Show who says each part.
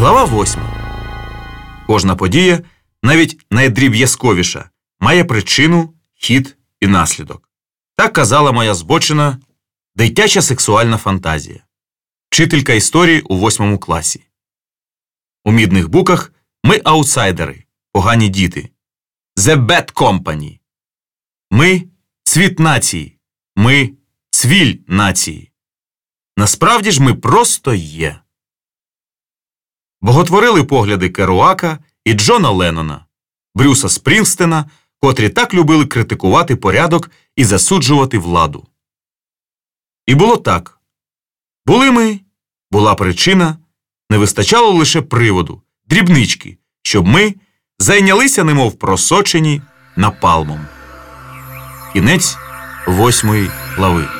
Speaker 1: Глава 8. Кожна подія, навіть найдріб'язковіша, має причину, хід і наслідок. Так казала моя збочена дитяча сексуальна фантазія, вчителька історії у восьмому класі. У мідних буках ми аутсайдери, погані діти. The Bad Company. Ми цвіт нації. Ми цвіль нації. Насправді ж ми просто є. Боготворили погляди Керуака і Джона Леннона, Брюса Спрінгстена, котрі так любили критикувати порядок і засуджувати владу. І було так. Були ми, була причина, не вистачало лише приводу, дрібнички, щоб ми зайнялися немов просочені напалмом. Кінець восьмої глави.